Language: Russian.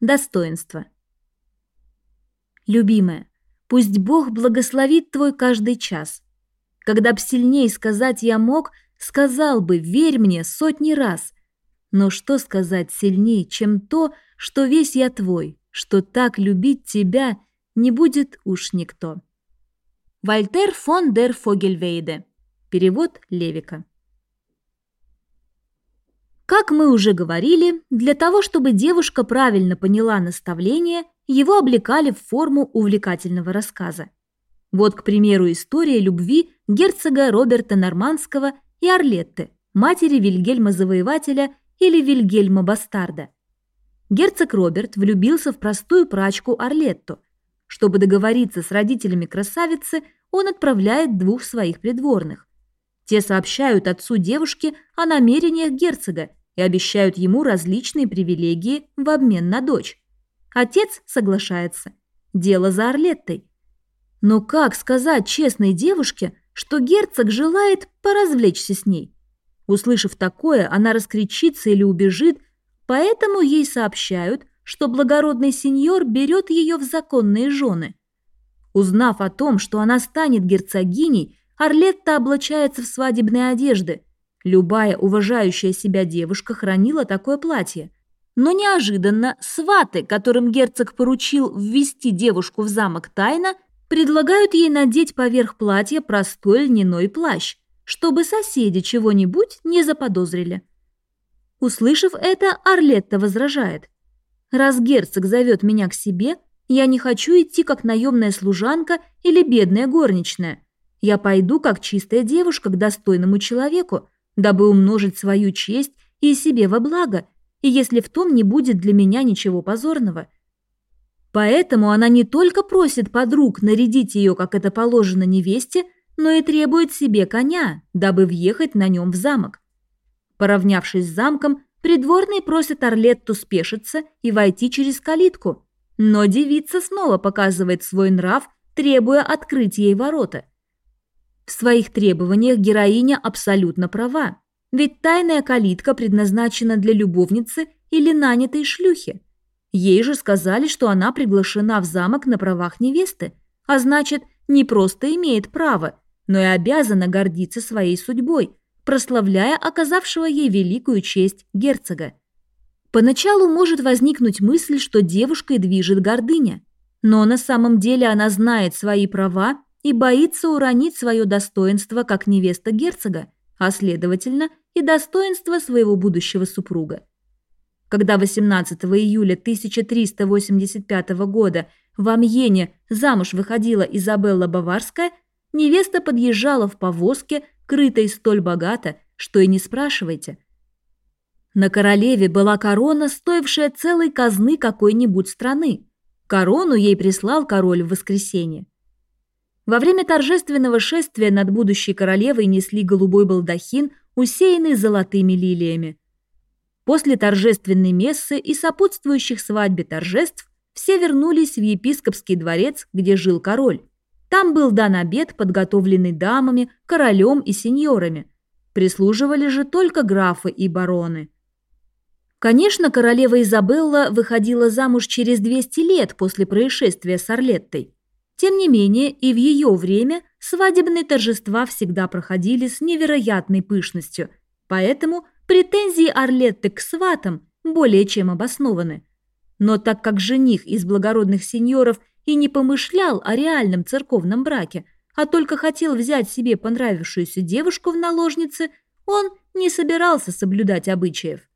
Достоинство. Любимая, пусть Бог благословит твой каждый час. Когда б сильней сказать я мог, сказал бы, верь мне, сотни раз. Но что сказать сильней, чем то, что весь я твой, что так любить тебя не будет уж никто. Вольтер фон дер Фогельвейде. Перевод Левика. Как мы уже говорили, для того, чтобы девушка правильно поняла наставление, его облекали в форму увлекательного рассказа. Вот, к примеру, история любви герцога Роберта Нормандского и Орлетты, матери Вильгельма Завоевателя или Вильгельма Бастарда. Герцог Роберт влюбился в простую прачку Орлетту. Чтобы договориться с родителями красавицы, он отправляет двух своих придворных. Те сообщают отцу девушки о намерениях герцога и обещают ему различные привилегии в обмен на дочь. Отец соглашается. Дело за Орлеттой. Но как сказать честной девушке, что герцог желает поразвлечься с ней? Услышав такое, она раскричится или убежит, поэтому ей сообщают, что благородный сеньор берет ее в законные жены. Узнав о том, что она станет герцогиней, Орлетта облачается в свадебные одежды – Любая уважающая себя девушка хранила такое платье. Но неожиданно сваты, которым герцог поручил ввести девушку в замок тайно, предлагают ей надеть поверх платья простой льняной плащ, чтобы соседи чего-нибудь не заподозрили. Услышав это, Орлетта возражает. «Раз герцог зовет меня к себе, я не хочу идти как наемная служанка или бедная горничная. Я пойду как чистая девушка к достойному человеку, дабы умножить свою честь и себе во благо, и если в том не будет для меня ничего позорного. Поэтому она не только просит подруг нарядить ее, как это положено невесте, но и требует себе коня, дабы въехать на нем в замок. Поравнявшись с замком, придворный просит Орлетту спешиться и войти через калитку, но девица снова показывает свой нрав, требуя открыть ей ворота. В своих требованиях героиня абсолютно права. Ведь тайная калитка предназначена для любовницы или нанятой шлюхи. Ей же сказали, что она приглашена в замок на правах невесты, а значит, не просто имеет право, но и обязана гордиться своей судьбой, прославляя оказавшего ей великую честь герцога. Поначалу может возникнуть мысль, что девушкой движет гордыня, но на самом деле она знает свои права и боится уронить свое достоинство как невеста герцога, а следовательно и достоинство своего будущего супруга. Когда 18 июля 1385 года в Амьене замуж выходила Изабелла Баварская, невеста подъезжала в повозке, крытой столь богато, что и не спрашивайте. На королеве была корона, стоившая целой казны какой-нибудь страны. Корону ей прислал король в воскресенье. Во время торжественного шествия над будущей королевой несли голубой балдахин, усеянный золотыми лилиями. После торжественной мессы и сопутствующих свадьбе торжеств все вернулись в епископский дворец, где жил король. Там был дан обед, подготовленный дамами, королем и сеньорами. Прислуживали же только графы и бароны. Конечно, королева Изабелла выходила замуж через 200 лет после происшествия с Орлеттой. Тем не менее, и в ее время свадебные торжества всегда проходили с невероятной пышностью, поэтому претензии Орлетты к сватам более чем обоснованы. Но так как жених из благородных сеньоров и не помышлял о реальном церковном браке, а только хотел взять себе понравившуюся девушку в наложницы, он не собирался соблюдать обычаев.